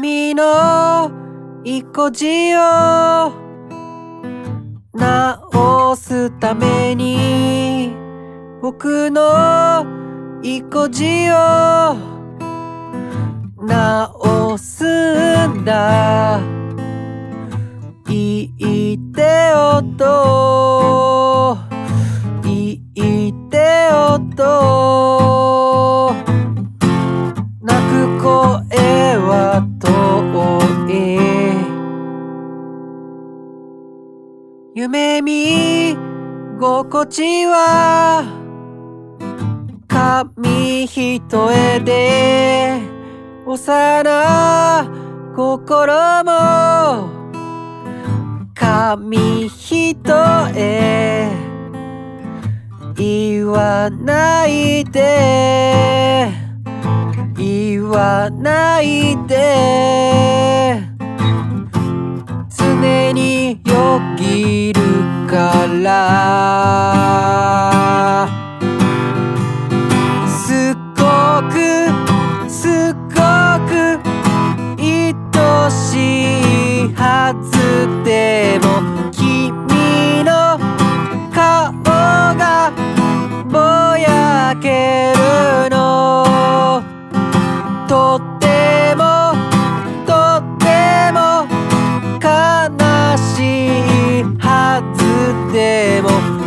君の意固地を直すために僕の意固地を直すんだ。言っておと。夢見心地は紙一重で幼心も紙一重。言わないで言わないで。常によぎるから。でも